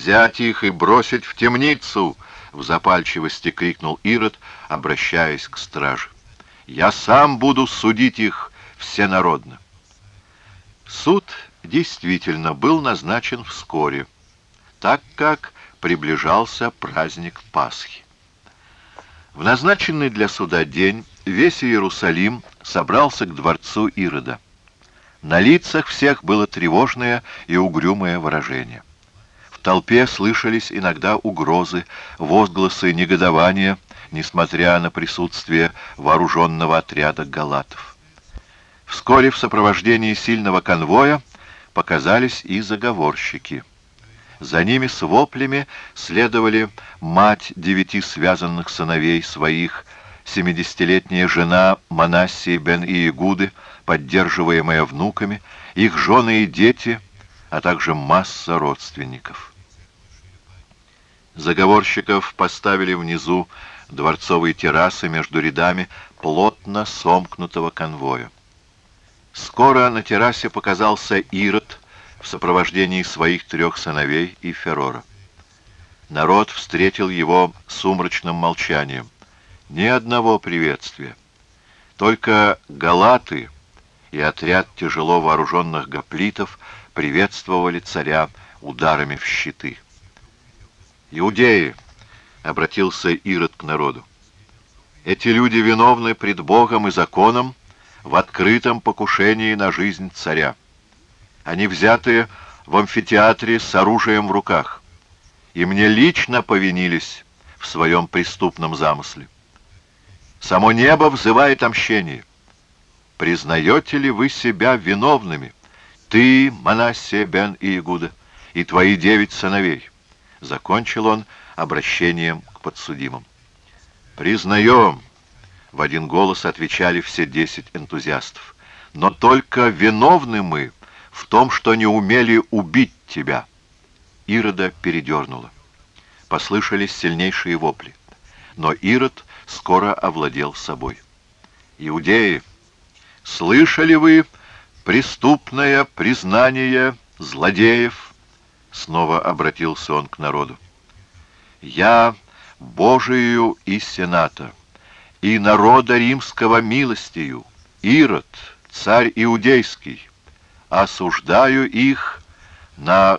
«Взять их и бросить в темницу!» — в запальчивости крикнул Ирод, обращаясь к страже. «Я сам буду судить их всенародно». Суд действительно был назначен вскоре, так как приближался праздник Пасхи. В назначенный для суда день весь Иерусалим собрался к дворцу Ирода. На лицах всех было тревожное и угрюмое выражение. Толпе слышались иногда угрозы, возгласы негодования, несмотря на присутствие вооруженного отряда галатов. Вскоре в сопровождении сильного конвоя показались и заговорщики. За ними с воплями следовали мать девяти связанных сыновей своих, семидесятилетняя жена Манассии бен Иегуды, поддерживаемая внуками, их жены и дети, а также масса родственников. Заговорщиков поставили внизу дворцовой террасы между рядами плотно сомкнутого конвоя. Скоро на террасе показался Ирод в сопровождении своих трех сыновей и Ферора. Народ встретил его сумрачным молчанием. Ни одного приветствия. Только галаты и отряд тяжело вооруженных гоплитов приветствовали царя ударами в щиты. «Иудеи!» — обратился Ирод к народу. «Эти люди виновны пред Богом и законом в открытом покушении на жизнь царя. Они взяты в амфитеатре с оружием в руках, и мне лично повинились в своем преступном замысле. Само небо взывает о мщении. Признаете ли вы себя виновными, ты, Манассия бен Иегуда, и твои девять сыновей? Закончил он обращением к подсудимым. Признаем, в один голос отвечали все десять энтузиастов. Но только виновны мы в том, что не умели убить тебя. Ирода передернула. Послышались сильнейшие вопли. Но Ирод скоро овладел собой. «Иудеи, слышали вы преступное признание злодеев?» Снова обратился он к народу. «Я Божию и Сената, и народа римского милостью, Ирод, царь иудейский, осуждаю их на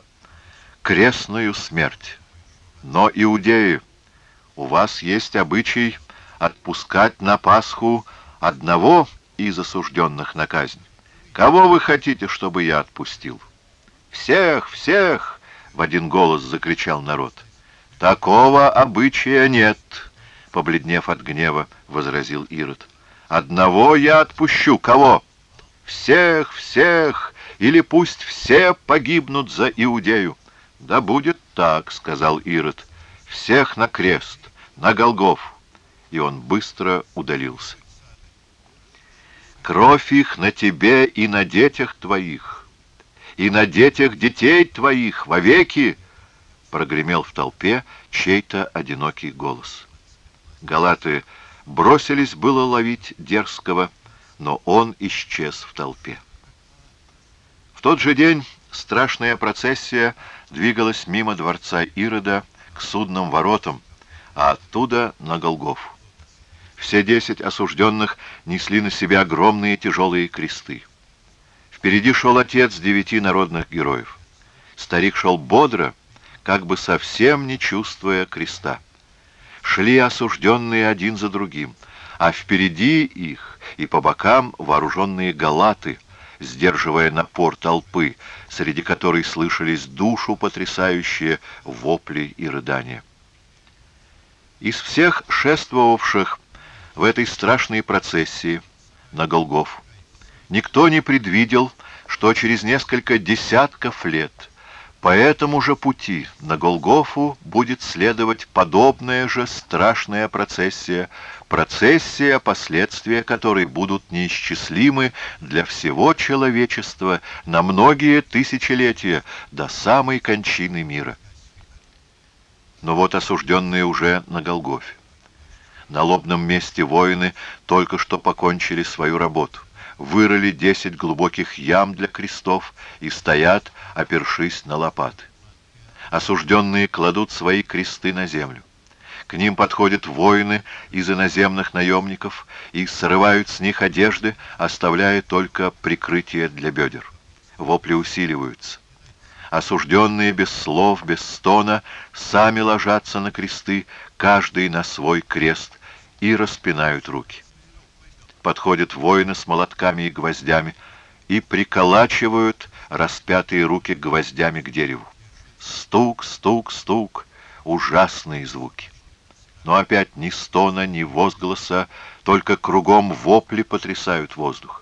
крестную смерть. Но, иудеи, у вас есть обычай отпускать на Пасху одного из осужденных на казнь. Кого вы хотите, чтобы я отпустил? Всех, всех! В один голос закричал народ. Такого обычая нет, побледнев от гнева, возразил Ирод. Одного я отпущу. Кого? Всех, всех! Или пусть все погибнут за Иудею. Да будет так, сказал Ирод. Всех на крест, на Голгоф и он быстро удалился. «Кровь их на тебе и на детях твоих, и на детях детей твоих вовеки!» прогремел в толпе чей-то одинокий голос. Галаты бросились было ловить дерзкого, но он исчез в толпе. В тот же день страшная процессия двигалась мимо дворца Ирода к судным воротам, а оттуда на Голгофу. Все десять осужденных несли на себя огромные тяжелые кресты. Впереди шел отец девяти народных героев. Старик шел бодро, как бы совсем не чувствуя креста. Шли осужденные один за другим, а впереди их и по бокам вооруженные галаты, сдерживая напор толпы, среди которой слышались душу потрясающие вопли и рыдания. Из всех шествовавших в этой страшной процессии на Голгоф. Никто не предвидел, что через несколько десятков лет по этому же пути на Голгофу будет следовать подобная же страшная процессия, процессия, последствия которой будут неисчислимы для всего человечества на многие тысячелетия до самой кончины мира. Но вот осужденные уже на Голгофе. На лобном месте воины только что покончили свою работу. Вырыли десять глубоких ям для крестов и стоят, опершись на лопаты. Осужденные кладут свои кресты на землю. К ним подходят воины из иноземных наемников и срывают с них одежды, оставляя только прикрытие для бедер. Вопли усиливаются. Осужденные без слов, без стона, сами ложатся на кресты, каждый на свой крест, и распинают руки. Подходят воины с молотками и гвоздями и приколачивают распятые руки гвоздями к дереву. Стук, стук, стук, ужасные звуки. Но опять ни стона, ни возгласа, только кругом вопли потрясают воздух.